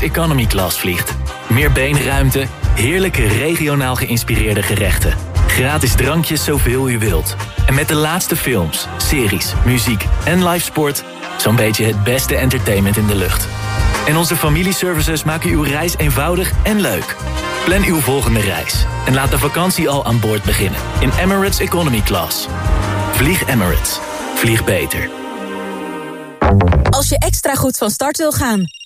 Economy Class vliegt. Meer beenruimte, heerlijke regionaal geïnspireerde gerechten. Gratis drankjes zoveel u wilt. En met de laatste films, series, muziek en live sport... zo'n beetje het beste entertainment in de lucht. En onze familieservices maken uw reis eenvoudig en leuk. Plan uw volgende reis en laat de vakantie al aan boord beginnen in Emirates Economy Class. Vlieg Emirates. Vlieg beter. Als je extra goed van start wil gaan,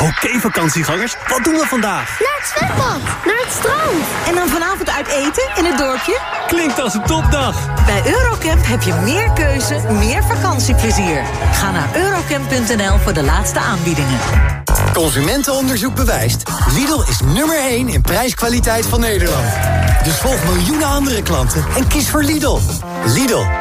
Oké vakantiegangers, wat doen we vandaag? Naar het zwembad, naar het strand. En dan vanavond uit eten in het dorpje? Klinkt als een topdag. Bij Eurocamp heb je meer keuze, meer vakantieplezier. Ga naar eurocamp.nl voor de laatste aanbiedingen. Consumentenonderzoek bewijst. Lidl is nummer 1 in prijskwaliteit van Nederland. Dus volg miljoenen andere klanten en kies voor Lidl. Lidl,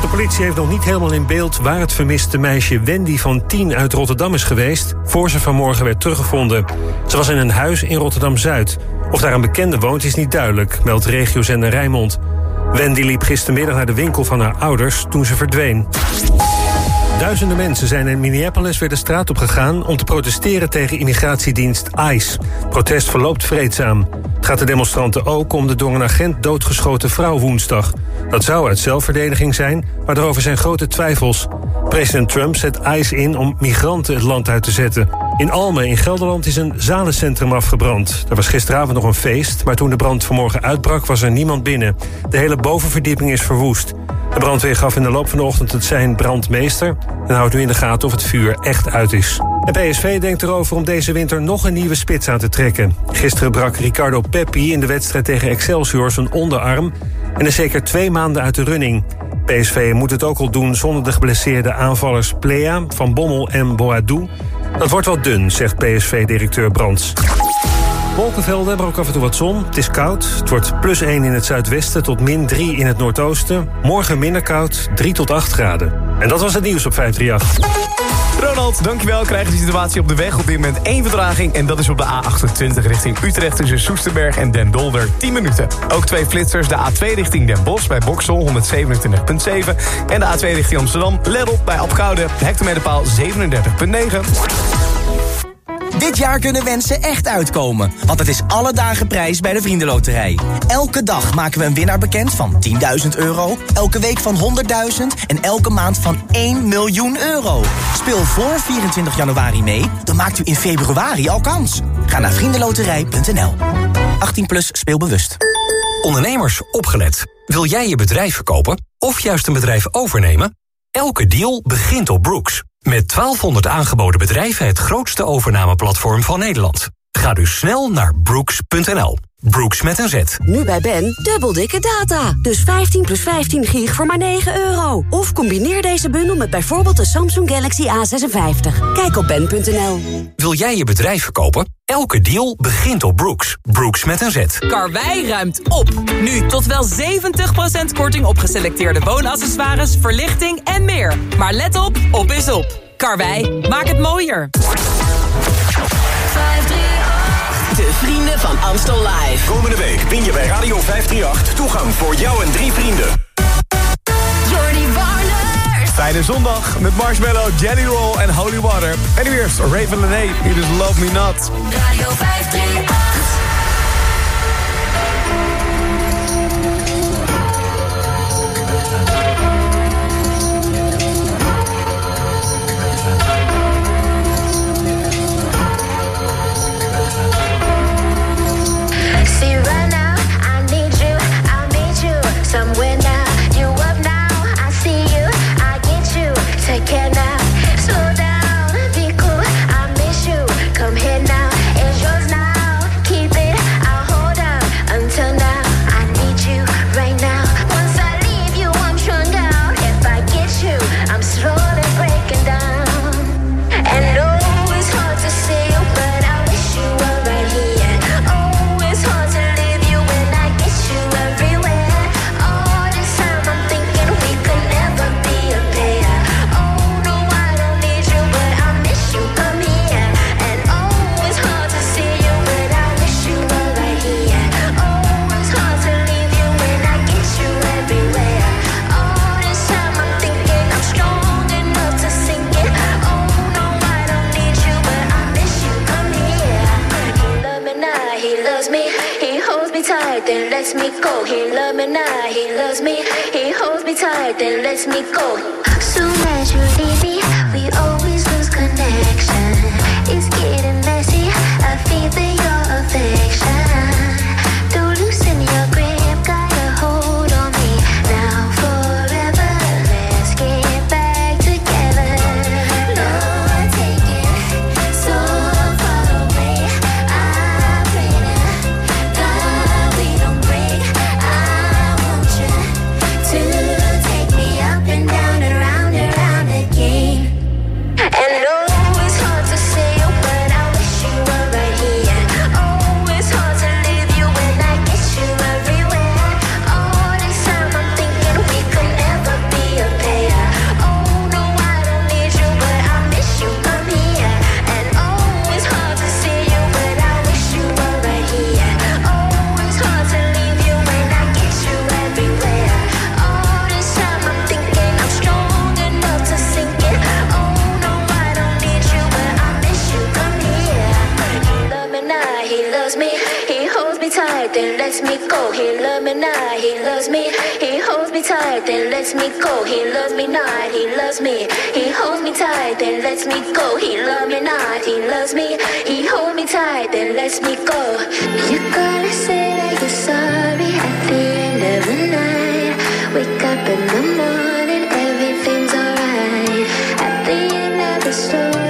De politie heeft nog niet helemaal in beeld waar het vermiste meisje Wendy van 10 uit Rotterdam is geweest... voor ze vanmorgen werd teruggevonden. Ze was in een huis in Rotterdam-Zuid. Of daar een bekende woont is niet duidelijk, meldt regiozender Rijnmond. Wendy liep gistermiddag naar de winkel van haar ouders toen ze verdween. Duizenden mensen zijn in Minneapolis weer de straat op gegaan... om te protesteren tegen immigratiedienst ICE. Protest verloopt vreedzaam. Het gaat de demonstranten ook om de door een agent doodgeschoten vrouw woensdag. Dat zou uit zelfverdediging zijn, maar daarover zijn grote twijfels. President Trump zet ICE in om migranten het land uit te zetten. In Almen in Gelderland is een zalencentrum afgebrand. Er was gisteravond nog een feest, maar toen de brand vanmorgen uitbrak... was er niemand binnen. De hele bovenverdieping is verwoest. De brandweer gaf in de loop van de ochtend het zijn brandmeester... en houdt nu in de gaten of het vuur echt uit is. De PSV denkt erover om deze winter nog een nieuwe spits aan te trekken. Gisteren brak Ricardo Peppi in de wedstrijd tegen Excelsior zijn onderarm... en is zeker twee maanden uit de running. PSV moet het ook al doen zonder de geblesseerde aanvallers Plea, Van Bommel en Boadou. Dat wordt wel dun, zegt PSV-directeur Brands. Wolkenvelden, maar ook af en toe wat zon. Het is koud. Het wordt plus 1 in het zuidwesten tot min 3 in het noordoosten. Morgen minder koud, 3 tot 8 graden. En dat was het nieuws op 538. Ronald, dankjewel. Krijgen de situatie op de weg. Op dit moment één vertraging. En dat is op de A28 richting Utrecht tussen Soesterberg en Den Dolder. 10 minuten. Ook twee flitsers. De A2 richting Den Bosch bij Boksel 127.7. En de A2 richting Amsterdam. Let op bij Apkoude. Hectometerpaal 37.9. Dit jaar kunnen wensen echt uitkomen, want het is alle dagen prijs bij de Vriendenloterij. Elke dag maken we een winnaar bekend van 10.000 euro, elke week van 100.000 en elke maand van 1 miljoen euro. Speel voor 24 januari mee, dan maakt u in februari al kans. Ga naar vriendenloterij.nl. 18 plus speelbewust. Ondernemers, opgelet. Wil jij je bedrijf verkopen of juist een bedrijf overnemen? Elke deal begint op Brooks. Met 1200 aangeboden bedrijven het grootste overnameplatform van Nederland. Ga dus snel naar brooks.nl. Brooks met een Z. Nu bij Ben, dubbel dikke data. Dus 15 plus 15 gig voor maar 9 euro. Of combineer deze bundel met bijvoorbeeld de Samsung Galaxy A56. Kijk op ben.nl. Wil jij je bedrijf verkopen? Elke deal begint op Brooks. Brooks met een Z. Karwei ruimt op. Nu tot wel 70% korting op geselecteerde woonaccessoires, verlichting en meer. Maar let op, op is op. Karwei, maak het mooier. De vrienden van Amstel Live. Komende week win je bij Radio 538 toegang voor jou en drie vrienden. Jordi Warner. Fijne zondag met Marshmallow, Jelly Roll en Holy Water. En nu eerst Raven Lene, hier is Love Me Not. Radio 538. Then lets me go. He love me not, he loves me. He holds me tight, then lets me go. You gotta say that you're sorry at the end of the night. Wake up in the morning, everything's alright. At the end of the story,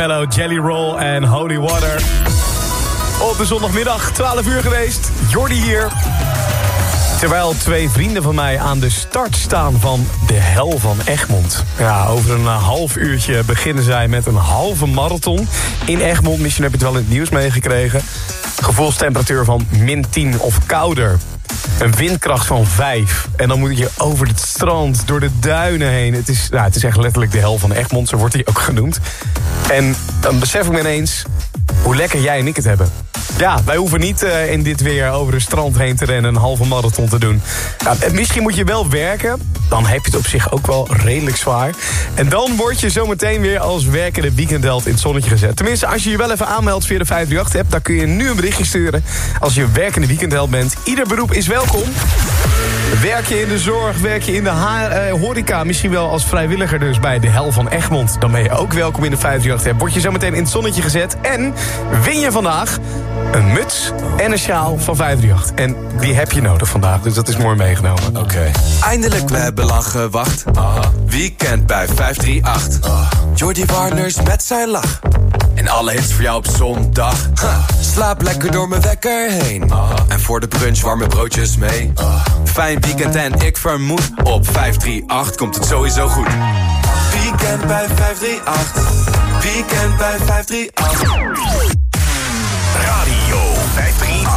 Marshmallow, Jelly Roll en Holy Water. Op de zondagmiddag, 12 uur geweest. Jordi hier. Terwijl twee vrienden van mij aan de start staan van de hel van Egmond. Ja, over een eh, half uurtje beginnen zij met een halve marathon in Egmond. Misschien heb je het wel in het nieuws meegekregen. Gevoelstemperatuur van min 10 of kouder. Een windkracht van 5. En dan moet je over het strand, door de duinen heen. Het is, nou, het is echt letterlijk de hel van Egmond, zo wordt hij ook genoemd. En dan besef ik me ineens hoe lekker jij en ik het hebben. Ja, wij hoeven niet uh, in dit weer over een strand heen te rennen... en een halve marathon te doen. Nou, misschien moet je wel werken. Dan heb je het op zich ook wel redelijk zwaar. En dan word je zometeen weer als werkende weekendheld in het zonnetje gezet. Tenminste, als je je wel even aanmeldt via de 538-app... dan kun je nu een berichtje sturen als je werkende weekendheld bent. Ieder beroep is welkom. Werk je in de zorg, werk je in de eh, horeca... misschien wel als vrijwilliger dus bij de Hel van Egmond... dan ben je ook welkom in de 538-app. Word je zometeen in het zonnetje gezet en win je vandaag een muts en een sjaal van 538. En die heb je nodig vandaag, dus dat is mooi meegenomen. Oké. Eindelijk, we hebben lang gewacht. Weekend bij 538. Jordi Warners met zijn lach. En alle hits voor jou op zondag. Slaap lekker door mijn wekker heen. En voor de brunch warme broodjes mee. Fijn weekend en ik vermoed op 538 komt het sowieso goed. Weekend bij 538. Weekend bij 538. Radio 538.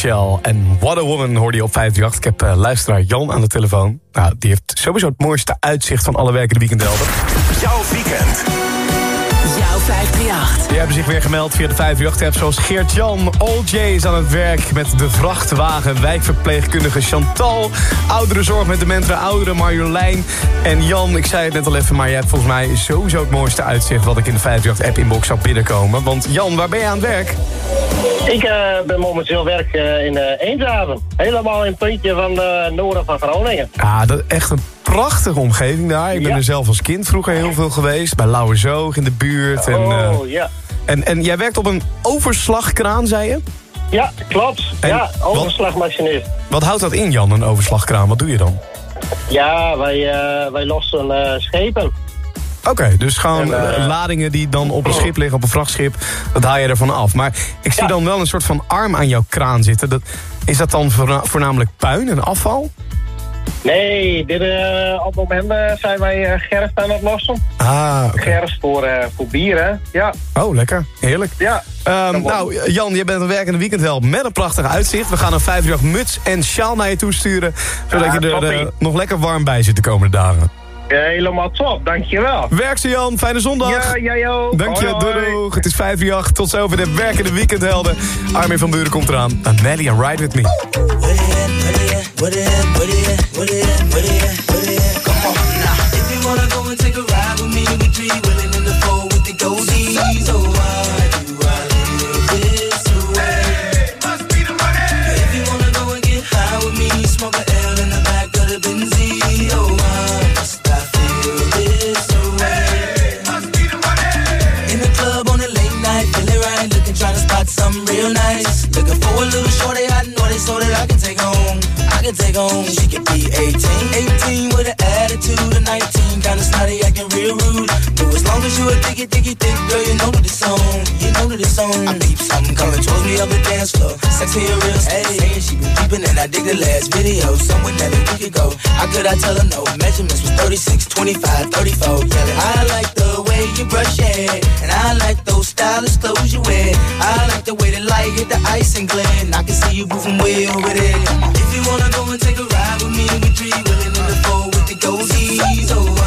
Davida Michel en What a Woman hoorde je op 538. Ik heb eh, luisteraar Jan aan de telefoon. Nou, die heeft sowieso het mooiste uitzicht van alle werkende weekendhelden. Jouw weekend. Jouw 538. Die hebben zich weer gemeld via de 538-app zoals Geert-Jan. J is aan het werk met de vrachtwagen. Wijkverpleegkundige Chantal. Ouderenzorg met de mentor ouderen Marjolein. En Jan, ik zei het net al even, maar je hebt volgens mij sowieso het mooiste uitzicht... wat ik in de 538-app inbox zou binnenkomen. Want Jan, waar ben je aan het werk? Ik eh, ben momenteel werk eh, in uh, Eemshaven. Helemaal in het puntje van de noorden van Groningen. Ah, dat is echt een prachtige omgeving daar. Ik ben Ja. er zelf als kind vroeger heel veel geweest. Bij Lauwerzoog in de buurt. En, eh, oh, ja. en, en jij werkt op een overslagkraan, zei je? Ja, klopt. En ja, overslagmachinist. Wat houdt dat in, Jan, een overslagkraan? Wat doe je dan? Ja, wij, eh, wij lossen eh, schepen. Oké, dus gewoon En, eh, eh, ladingen die dan op een schip liggen, op een vrachtschip, dat haal je ervan af. Maar ik zie dan wel een soort van arm aan jouw kraan zitten. Dat, is dat dan voorna- voornamelijk puin en afval? Nee, dit, eh, op het moment eh, zijn wij eh, gerst aan het lossen. Ah, oké. Gerst voor, eh, voor bieren, ja. Oh, lekker. Heerlijk. Ja. Ehm, nou, Jan, jij bent een werkende weekendhelp met een prachtig uitzicht. We gaan een 5 muts en sjaal naar je toe sturen. Zodat Ja, je er nog lekker warm bij zit de komende dagen. Helemaal top, dankjewel. Werk ze, Jan. Fijne zondag. Ja, jij ook. Dank je, doei, doei. Het is 5 uur 8. Tot zover de werkende weekendhelden. Armin van Buren komt eraan. Nelly en Ride With Me. What it at, what it at, what it at, what it at, what it. Come on now. If you wanna go and take a ride with me, we three willing can take home. She could be 18, 18 with an attitude of 19, kinda snotty, acting real rude. As you a diggy, diggy, thick girl, you know that it's on. You know that it's on. I peep something coming towards me up the dance floor. Sexy and real, hey, she been peeping and I dig the last video. Somewhere that a week ago. How could I tell her no? Measurements was 36, 25, 34. Yelling, I like the way you brush your and I like those stylish clothes you wear. I like the way the light hit the ice and and I can see you moving way over there. If you wanna go and take a ride with me, we three willing in the four with the goldies. Oh,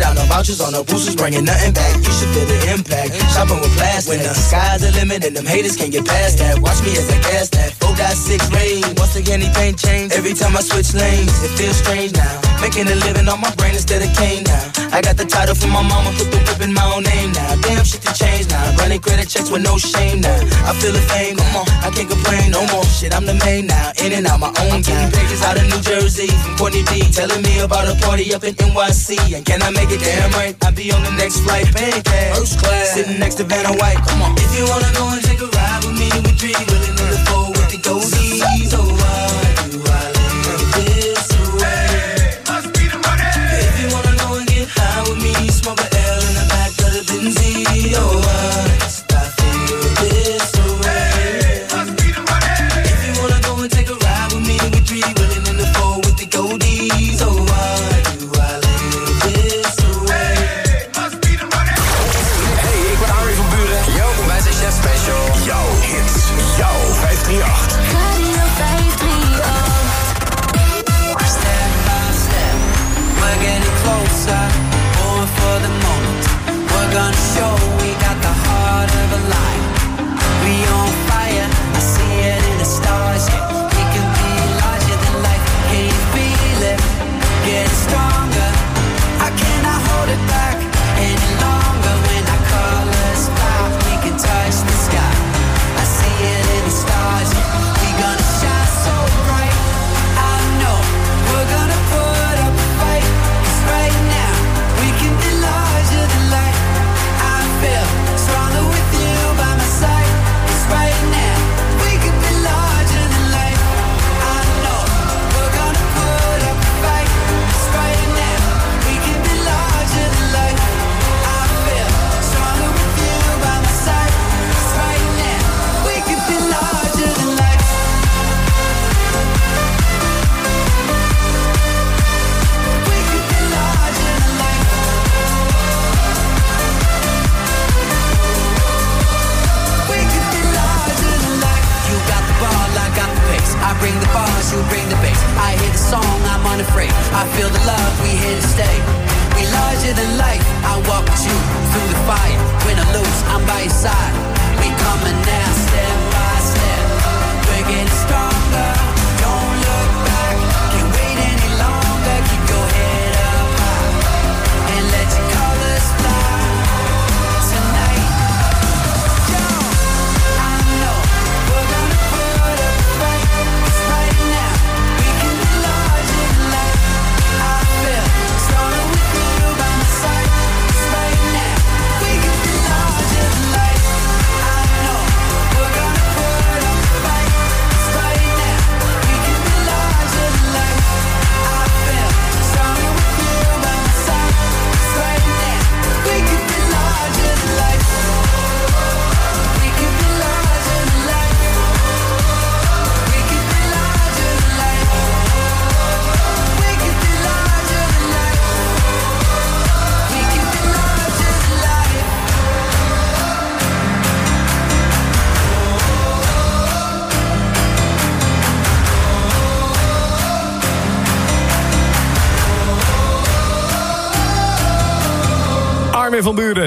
Without no vouchers on no boosters, bringing nothing back. You should feel the impact. Shopping with plastic. When the sky's the limit and them haters can't get past that. Watch me as I gas that. 4.6 rain. Once again, anything change. Every time I switch lanes, it feels strange now. Making a living on my brain instead of cane now. I got the title from my mama, put the whip in my own name now. Damn shit to change now. Running credit checks with no shame now. I feel the fame, come on, I can't complain no more. Shit, I'm the main now. In and out my own game. Pages out of New Jersey from Courtney B. Telling me about a party up in NYC. And can I make it damn right? I'll be on the next flight, paying cash. First class. Sitting next to Vanna White, come on. If you wanna go and take a ride with me, we three willing in the four with the so deep, So wide.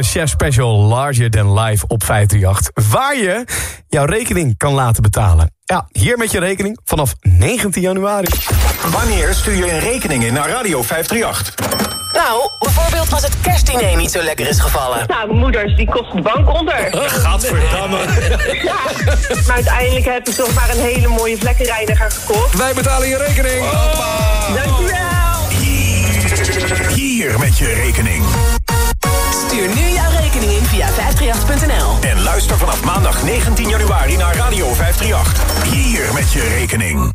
Chef Special, Larger Than Life op 538. Waar je jouw rekening kan laten betalen. Ja, hier met je rekening vanaf 19 januari. Wanneer stuur je een rekening in naar Radio 538? Nou, bijvoorbeeld als het kerstdiner niet zo lekker is gevallen. Nou, moeders, die kost de bank onder. Gadverdamme. Ja, maar uiteindelijk heb ik toch maar een hele mooie vlekkenreiniger gekocht. Wij betalen je rekening. Dankjewel. Hier met je rekening. Stuur nu jouw rekening in via 538.nl. En luister vanaf maandag 19 januari naar Radio 538. Hier met je rekening.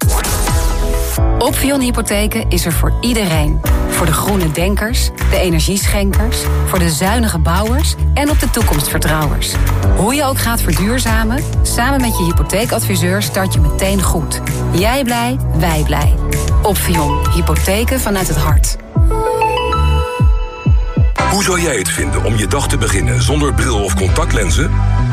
Opvion Hypotheken is er voor iedereen. Voor de groene denkers, de energieschenkers, voor de zuinige bouwers en op de toekomstvertrouwers. Hoe je ook gaat verduurzamen, samen met je hypotheekadviseur start je meteen goed. Jij blij, wij blij. Opvion Hypotheken vanuit het hart. Hoe zou jij het vinden om je dag te beginnen zonder bril of contactlenzen?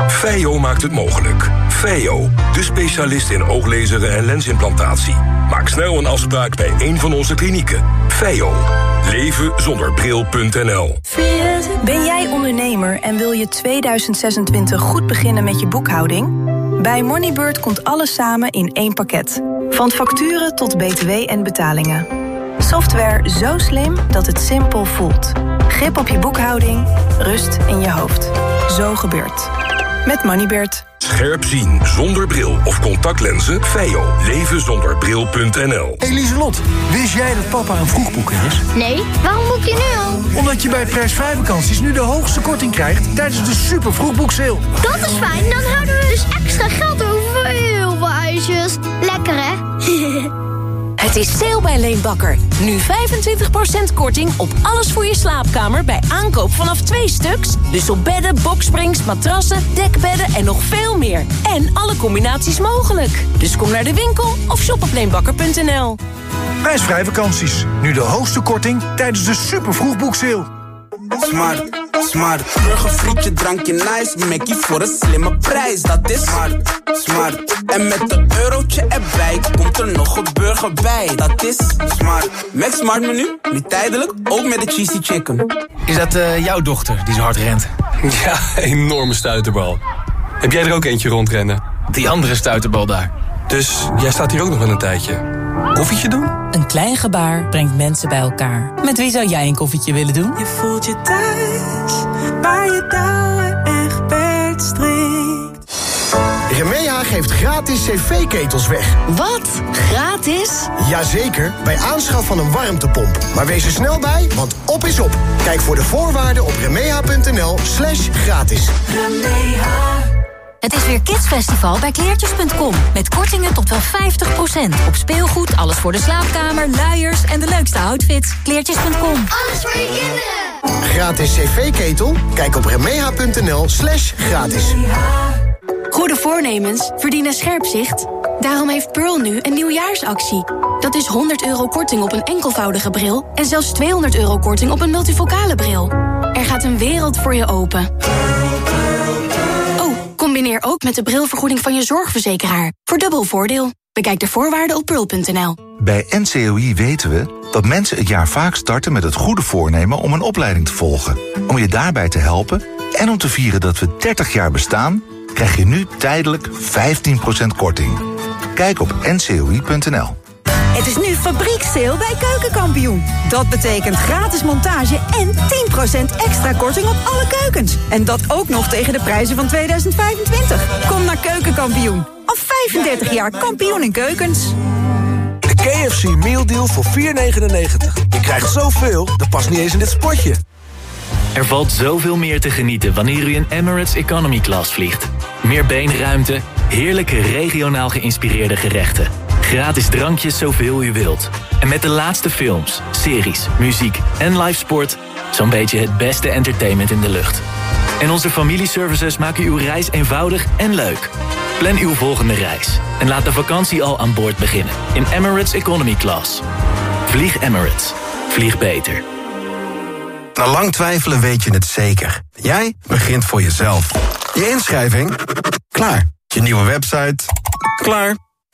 Feio maakt het mogelijk. Feio, de specialist in ooglezeren en lensimplantatie. Maak snel een afspraak bij een van onze klinieken. Feio. Leven zonder bril.nl Ben jij ondernemer en wil je 2026 goed beginnen met je boekhouding? Bij Moneybird komt alles samen in één pakket. Van facturen tot btw en betalingen. Software zo slim dat het simpel voelt. Grip op je boekhouding, rust in je hoofd. Zo gebeurt. Met Moneybird. Scherp zien zonder bril of contactlenzen? Feio. Leven zonder bril.nl Hey Lieselot, wist jij dat papa een vroegboeker is? Nee, waarom boek je nu al? Omdat je bij prijsvrij vakanties nu de hoogste korting krijgt tijdens de super vroegboekseil. Dat is fijn, dan houden we dus extra geld over voor heel veel ijsjes. Lekker hè? Het is sale bij Leenbakker. Nu 25% korting op alles voor je slaapkamer bij aankoop vanaf twee stuks. Dus op bedden, boksprings, matrassen, dekbedden en nog veel meer. En alle combinaties mogelijk. Dus kom naar de winkel of shop op leenbakker.nl. Prijsvrij vakanties. Nu de hoogste korting tijdens de super vroegboekseil. Smart, smart. Burgerfrietje, drankje nice. Mackie voor een slimme prijs, dat is smart, smart. En met een eurotje erbij komt er nog een burger bij, dat is smart. Max Smart menu, nu tijdelijk, ook met de cheesy chicken. Is dat eh, jouw dochter die zo hard rent? Ja, enorme stuiterbal. Heb jij er ook eentje rondrennen? Die andere stuiterbal daar. Dus jij staat hier ook nog wel een tijdje. Koffietje doen? Een klein gebaar brengt mensen bij elkaar. Met wie zou jij een koffietje willen doen? Je voelt je thuis, waar je touwen echt strikt. Remeha geeft gratis cv-ketels weg. Wat? Gratis? Jazeker, bij aanschaf van een warmtepomp. Maar wees er snel bij, want op is op. Kijk voor de voorwaarden op remeha.nl slash gratis. Remeha. Het is weer Kidsfestival bij kleertjes.com. Met kortingen tot wel 50%. Op speelgoed, alles voor de slaapkamer, luiers en de leukste outfits. Kleertjes.com. Alles voor je kinderen. Gratis cv-ketel? Kijk op remeha.nl slash gratis. Goede voornemens verdienen scherp zicht. Daarom heeft Pearl nu een nieuwjaarsactie. Dat is 100 euro korting op een enkelvoudige bril... en zelfs 200 euro korting op een multifocale bril. Er gaat een wereld voor je open. Combineer ook met de brilvergoeding van je zorgverzekeraar. Voor dubbel voordeel. Bekijk de voorwaarden op pearl.nl. Bij NCOI weten we dat mensen het jaar vaak starten met het goede voornemen om een opleiding te volgen. Om je daarbij te helpen en om te vieren dat we 30 jaar bestaan, krijg je nu tijdelijk 15% korting. Kijk op ncoi.nl. Het is nu fabrieksteel bij Keukenkampioen. Dat betekent gratis montage en 10% extra korting op alle keukens. En dat ook nog tegen de prijzen van 2025. Kom naar Keukenkampioen. Al 35 jaar kampioen in keukens. De KFC Meal Deal voor 4,99. Je krijgt zoveel, dat past niet eens in dit spotje. Er valt zoveel meer te genieten wanneer u in Emirates Economy Class vliegt. Meer beenruimte, heerlijke regionaal geïnspireerde gerechten. Gratis drankjes zoveel u wilt. En met de laatste films, series, muziek en live sport... zo'n beetje het beste entertainment in de lucht. En onze familieservices maken uw reis eenvoudig en leuk. Plan uw volgende reis en laat de vakantie al aan boord beginnen... in Emirates Economy Class. Vlieg Emirates. Vlieg beter. Na lang twijfelen weet je het zeker. Jij begint voor jezelf. Je inschrijving? Klaar. Je nieuwe website? Klaar.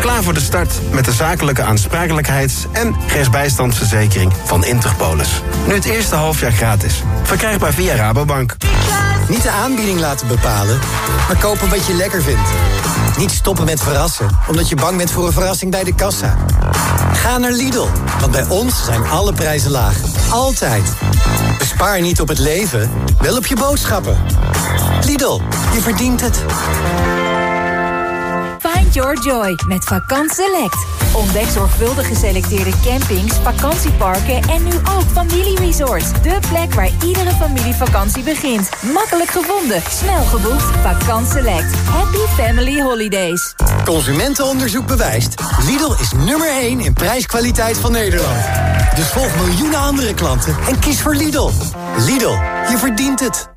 Klaar voor de start met de zakelijke aansprakelijkheids- en rechtsbijstandsverzekering van Interpolis. Nu het eerste halfjaar gratis. Verkrijgbaar via Rabobank. Niet de aanbieding laten bepalen, maar kopen wat je lekker vindt. Niet stoppen met verrassen, omdat je bang bent voor een verrassing bij de kassa. Ga naar Lidl, want bij ons zijn alle prijzen laag. Altijd. Bespaar niet op het leven, wel op je boodschappen. Lidl, je verdient het. Find Your Joy met Vakant Select. Ontdek zorgvuldig geselecteerde campings, vakantieparken en nu ook familieresorts. De plek waar iedere familievakantie begint. Makkelijk gevonden, snel geboekt. Vakant Select. Happy Family Holidays. Consumentenonderzoek bewijst. Lidl is nummer 1 in prijskwaliteit van Nederland. Dus volg miljoenen andere klanten en kies voor Lidl. Lidl, je verdient het.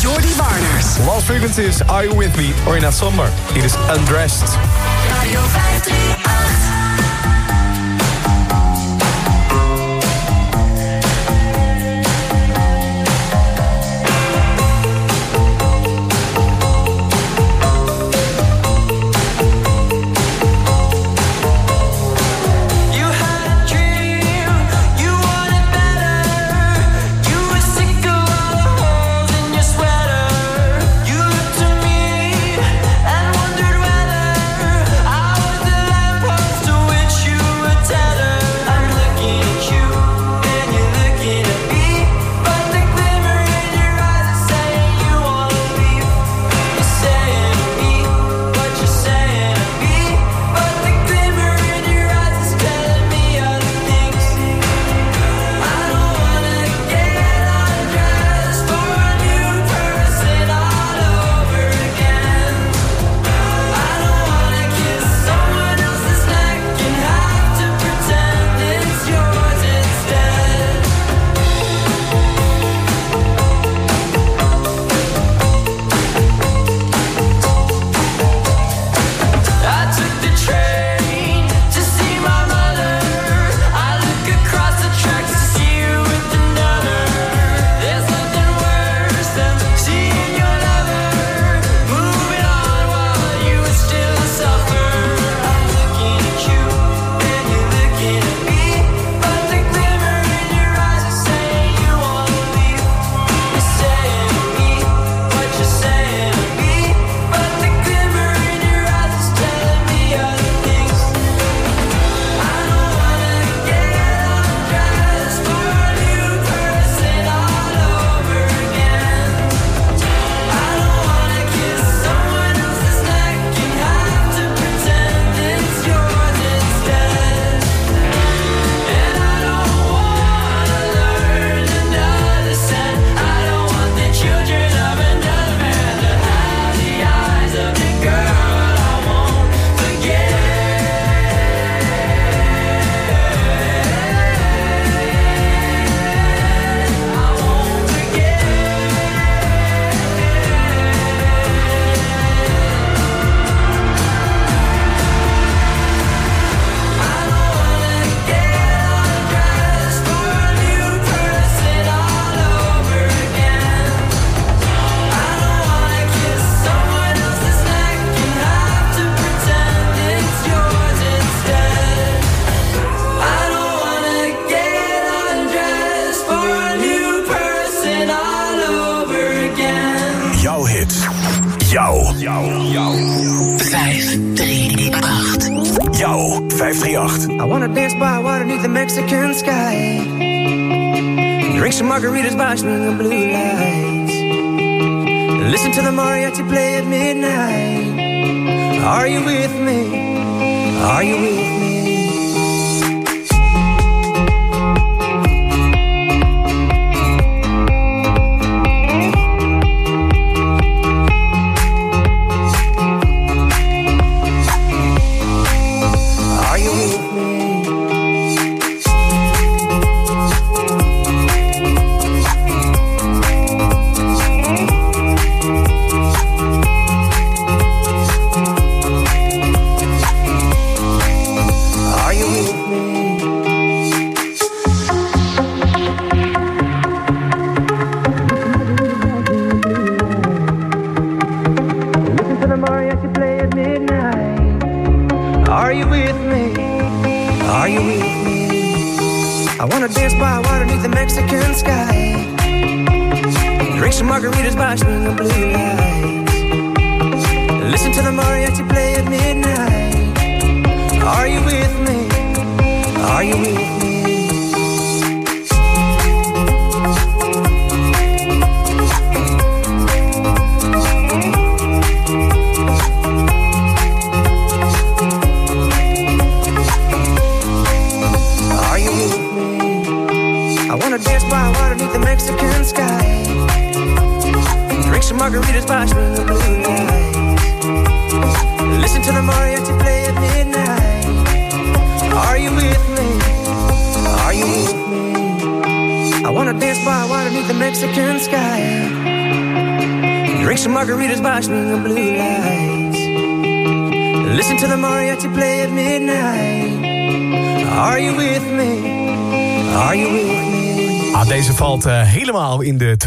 Jordi Warners. Lost Frequencies, Are You With Me? Or You're Not Somber. Hier is Undressed. Radio 538. Are you with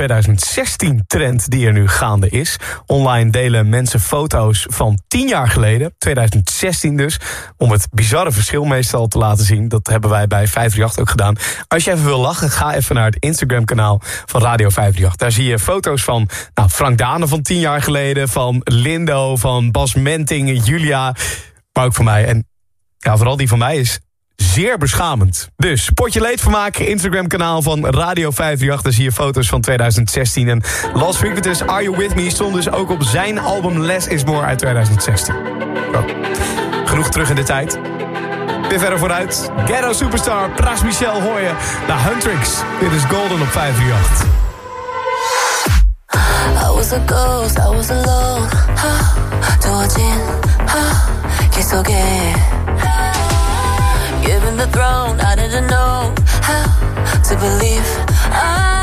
2016 trend die er nu gaande is. Online delen mensen foto's van 10 jaar geleden, 2016 dus, om het bizarre verschil meestal te laten zien. Dat hebben wij bij 538 ook gedaan. Als je even wil lachen, ga even naar het Instagram kanaal van Radio 538. Daar zie je foto's van nou, Frank Dane van 10 jaar geleden, van Lindo, van Bas Menting, Julia, maar ook van mij. En ja, vooral die van mij is zeer beschamend. Dus potje leedvermaak, Instagram kanaal van Radio 538. Daar zie je foto's van 2016. En Last Frequentus, Are You With Me stond dus ook op zijn album Less Is More uit 2016. Zo. Genoeg terug in de tijd. Weer verder vooruit. Ghetto Superstar, Pras Michel hoor je naar Huntrix. Dit is Golden op 538. I was a ghost, I was alone. 하, 두어진 하, 길 속에 Given the throne, I didn't know how to believe I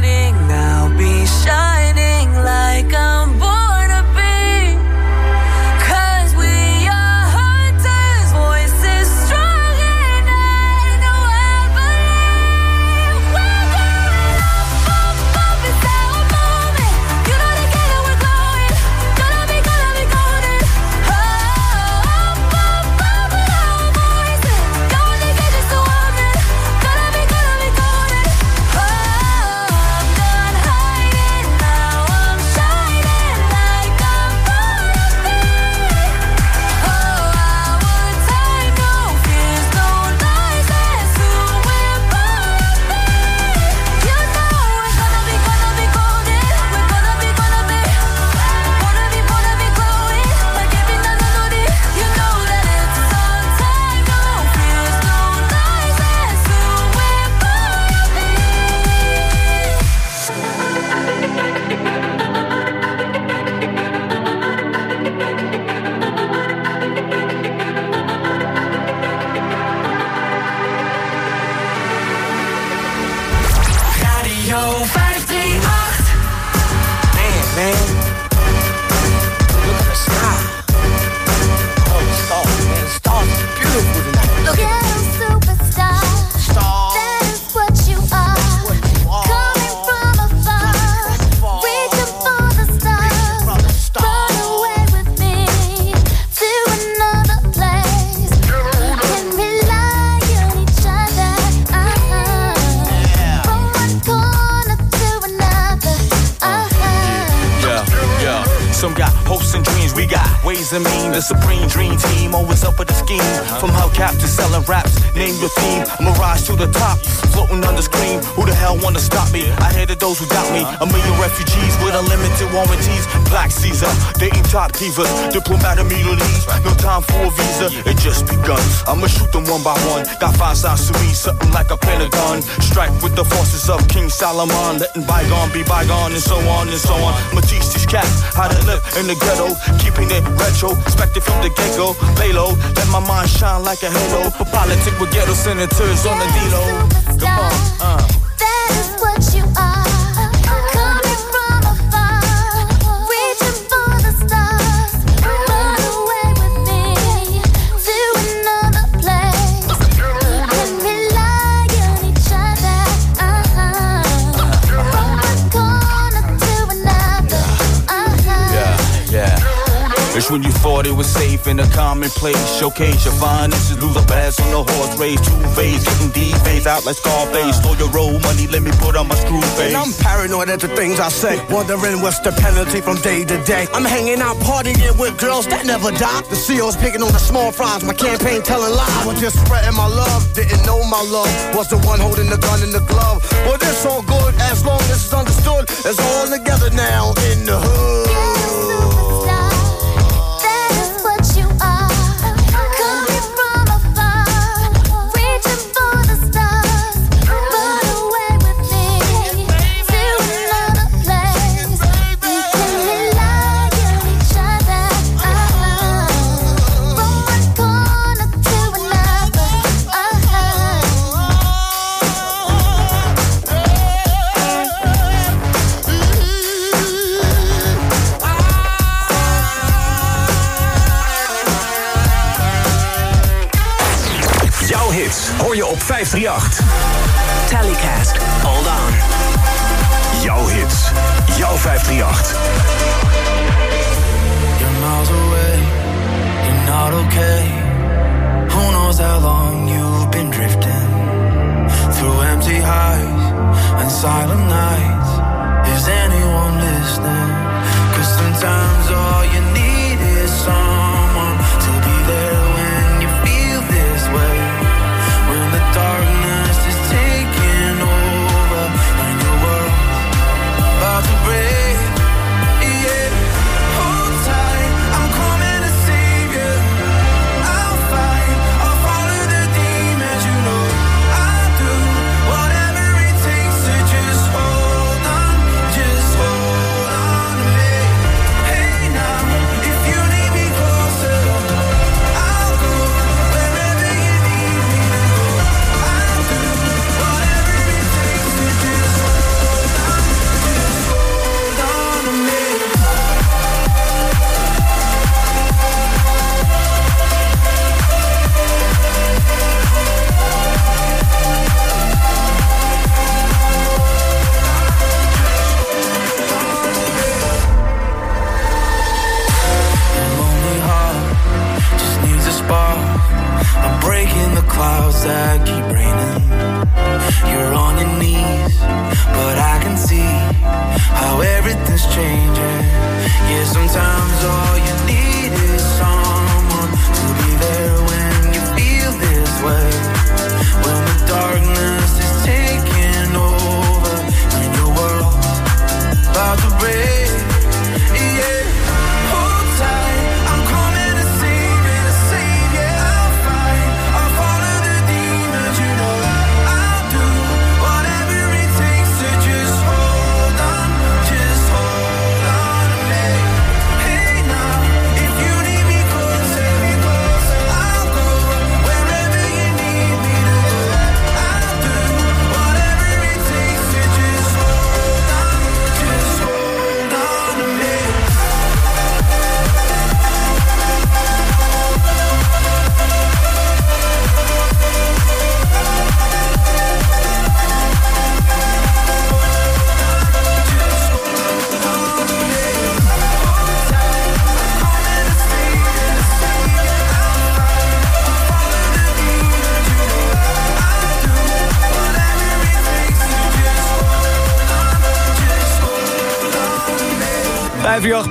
Supreme dream team, always up with the scheme. From hubcap to selling raps, name your a rise to the top, floating on the screen. Who the hell wanna stop me? I hated those who doubt me. A million refugees with unlimited warranties. Black Caesar, dating top divas, Diplomatic immunities. No time for a visa, it just begun. I'ma shoot them one by one. Got five sides to me, something like a pentagon. Strike with the forces of King Solomon, letting bygone be bygone, and so on and so on. I'ma teach these cats how to live in the ghetto, keeping it retro, expected from the get-go. Lay low, let my mind shine like a halo. For politics with ghetto senators on the D-Lo. Come on, uh. When you thought it was safe in a commonplace. Showcase your finances, lose a pass on the horse race. Two phase, getting D phase out like Scarface. Stole your road money, let me put on my screw face. And I'm paranoid at the things I say. Wondering what's the penalty from day to day. I'm hanging out partying with girls that never die. The CEO's picking on the small fries. My campaign telling lies. I was just spreading my love. Didn't know my love was the one holding the gun in the glove. Well, this all good as long as it's understood. It's all together now in the hood.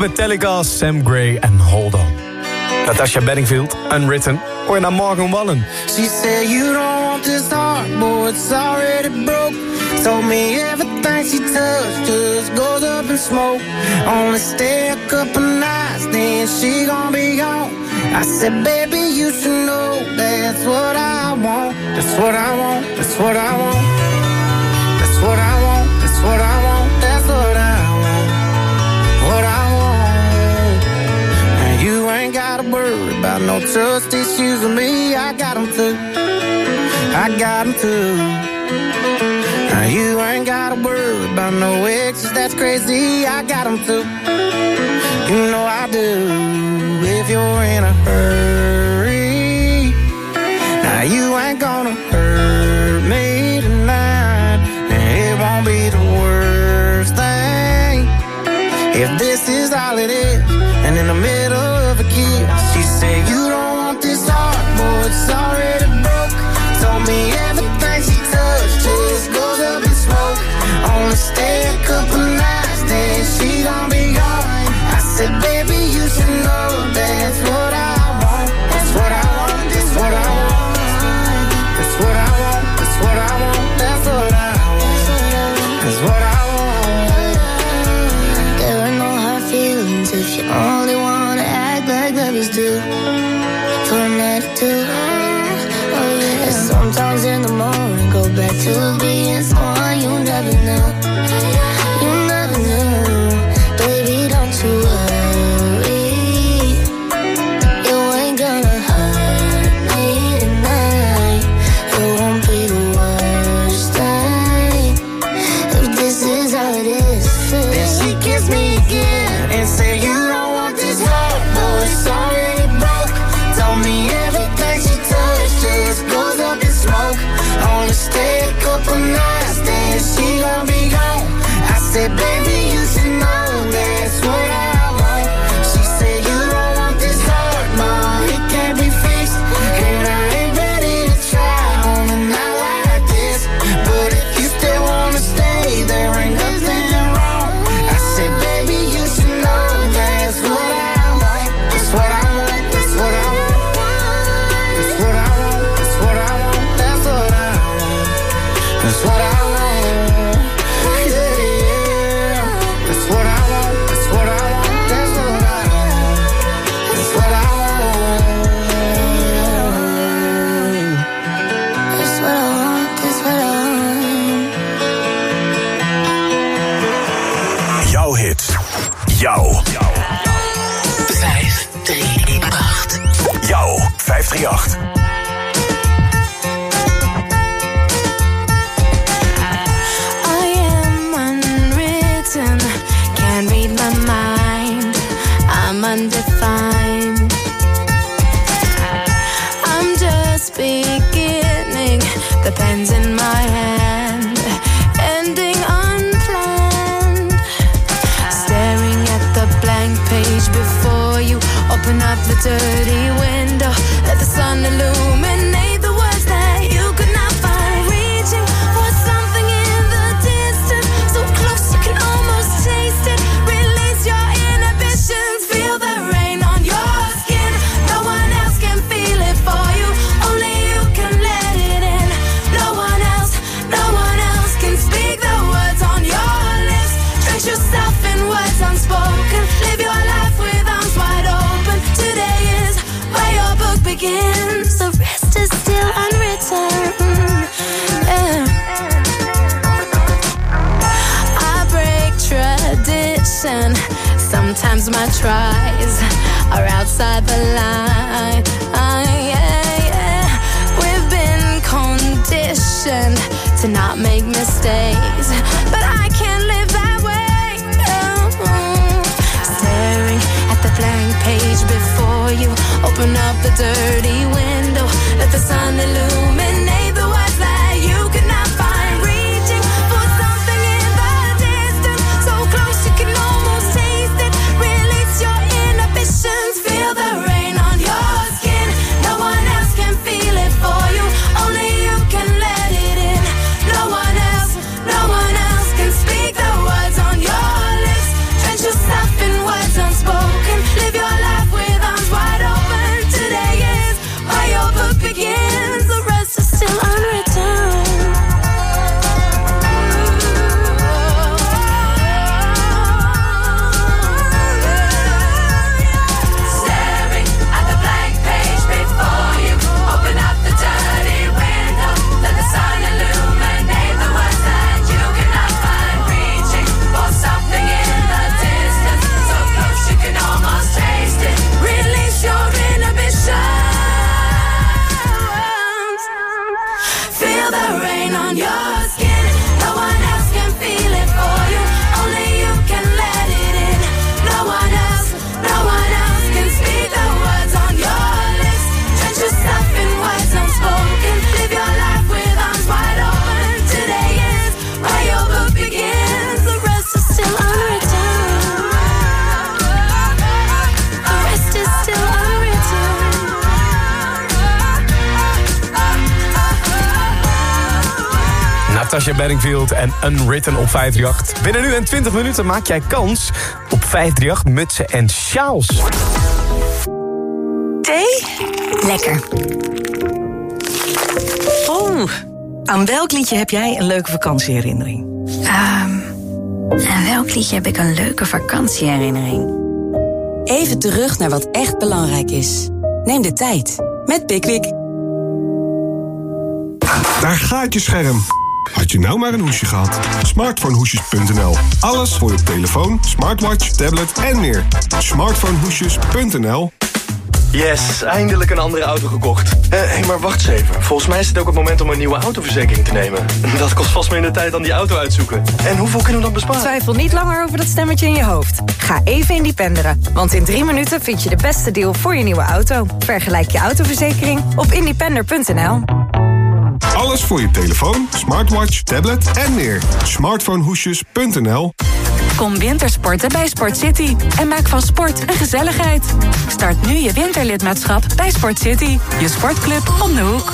Metallica, Sam Gray en Hold On. Natasha Bedingfield, Unwritten. Hoor je naar Morgan Wallen. She said you don't want this heart, boy, it's already broke. Told me everything she touched just goes up in smoke. Only stay a couple nights, then she gonna be gone. I said, baby, you should know that's what I want. That's what I want. That's what I want. That's what I want. That's what I want. worry about no trust issues with me. I got them too. I got them too. Now you ain't got a worry about no exes, that's crazy. I got them too. You know I do. If you're in a hurry, now you ain't gonna hurt. to me. nothing was unspoken. Live your life with arms wide open. Today is where your book begins. The rest is still unwritten. I break tradition. Sometimes my tries are outside the line. Ah, We've been conditioned to not make mistakes, but I the blank page before you. Open up the dirty window. Let the sun illuminate the Natasha Bedingfield en Unwritten op 538. Binnen nu en 20 minuten maak jij kans op 538 mutsen en sjaals. Thee? Lekker. Oh, aan welk liedje heb jij een leuke vakantieherinnering? Ehm, aan welk liedje heb ik een leuke vakantieherinnering? Even terug naar wat echt belangrijk is. Neem de tijd met Pickwick. Daar gaat je scherm. Had je nou maar een hoesje gehad? Smartphonehoesjes.nl. Alles voor je telefoon, smartwatch, tablet en meer. Smartphonehoesjes.nl. Yes, eindelijk een andere auto gekocht. Hé, hey, maar wacht eens even. Volgens mij is het ook het moment om een nieuwe autoverzekering te nemen. Dat kost vast minder tijd dan die auto uitzoeken. En hoeveel kunnen we dan besparen? Twijfel niet langer over dat stemmetje in je hoofd. Ga even independeren, want in drie minuten vind je de beste deal voor je nieuwe auto. Vergelijk je autoverzekering op independer.nl. Alles voor je telefoon, smartwatch, tablet en meer. Smartphonehoesjes.nl. Kom wintersporten bij Sport City en maak van sport een gezelligheid. Start nu je winterlidmaatschap bij Sport City, je sportclub om de hoek.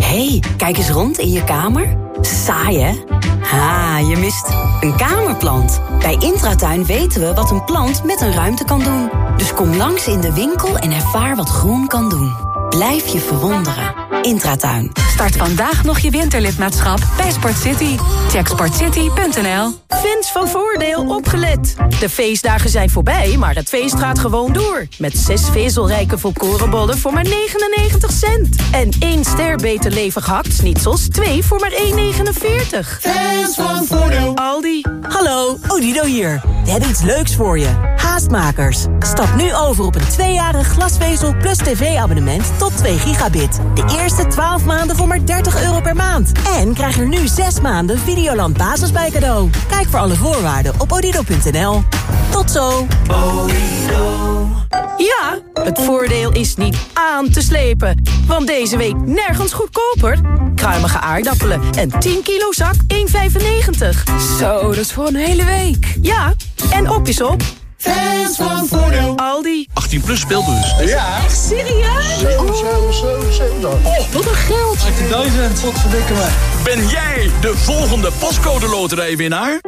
hey, kijk eens rond in je kamer. Saai, hè? Ha, je mist een kamerplant. Bij Intratuin weten we wat een plant met een ruimte kan doen. Dus kom langs in de winkel en ervaar wat groen kan doen. Blijf je verwonderen. Intratuin. Start vandaag nog je winterlidmaatschap bij Sport City. Check sportcity.nl. Fans van Voordeel opgelet. De feestdagen zijn voorbij, maar het feest gaat gewoon door. Met zes vezelrijke volkorenbollen voor maar 99 cent. En één ster beter levig hakt-snitsels, twee voor maar 1,49. Fans van Voordeel. Aldi. Hallo, Odido hier. We hebben iets leuks voor je. Haastmakers. Stap nu over op een tweejarig glasvezel plus tv-abonnement tot 2 gigabit. De eerste 12 maanden voor maar 30 euro per maand. En krijg er nu 6 maanden Videoland Basis bij cadeau. Kijk voor alle voorwaarden op odido.nl. Tot zo. Ja, het voordeel is niet aan te slepen. Want deze week nergens goedkoper. Kruimige aardappelen en 10 kilo zak 1,95. Zo, dat is voor een hele week. Ja, en op is op. Fans van Voordeel. Aldi. 18 plus speelbus. Ja. Echt serieus? 7, 7, 7, 7 dan. Oh, wat een geld. 18.000. Wat verdikken me. Ben jij de volgende postcode loterijwinnaar?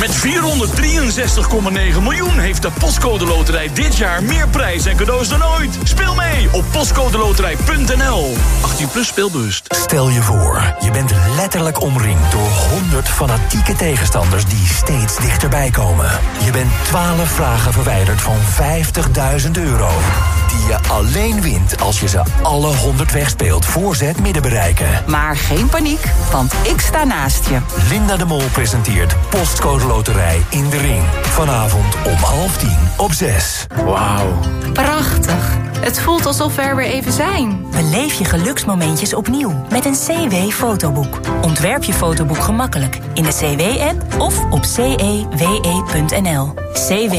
Met 463,9 miljoen heeft de Postcode Loterij dit jaar meer prijs en cadeaus dan ooit. Speel mee op postcodeloterij.nl. 18 plus speelbewust. Stel je voor, je bent letterlijk omringd door 100 fanatieke tegenstanders die steeds dichterbij komen. Je bent 12 vragen verwijderd van 50.000 euro. Die je alleen wint als je ze alle 100 wegspeelt voor ze het midden bereiken. Maar geen paniek, want ik sta naast je. Linda de Mol presenteert Postcode Loterij in de Ring. Vanavond om half tien op 6. Wauw. Prachtig. Het voelt alsof we er weer even zijn. Beleef je geluksmomentjes opnieuw met een CW-fotoboek. Ontwerp je fotoboek gemakkelijk in de CW-app of op cewe.nl. CW.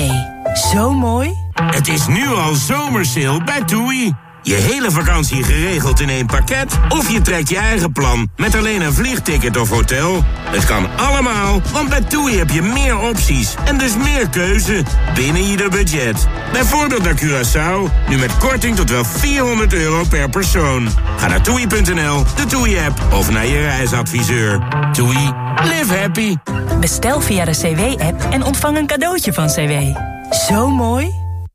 Zo mooi. Het is nu al zomersale bij TUI. Je hele vakantie geregeld in één pakket? Of je trekt je eigen plan met alleen een vliegticket of hotel? Het kan allemaal, want bij TUI heb je meer opties en dus meer keuze binnen ieder budget. Bijvoorbeeld naar Curaçao, nu met korting tot wel 400 euro per persoon. Ga naar toei.nl, de TUI-app of naar je reisadviseur. TUI, live happy. Bestel via de CW-app en ontvang een cadeautje van CW. Zo mooi.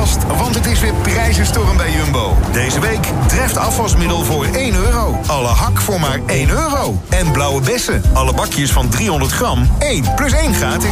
Vast, want het is weer prijzenstorm bij Jumbo. Deze week treft afwasmiddel voor 1 euro. Alle hak voor maar 1 euro. En blauwe bessen, alle bakjes van 300 gram, 1 plus 1 gratis.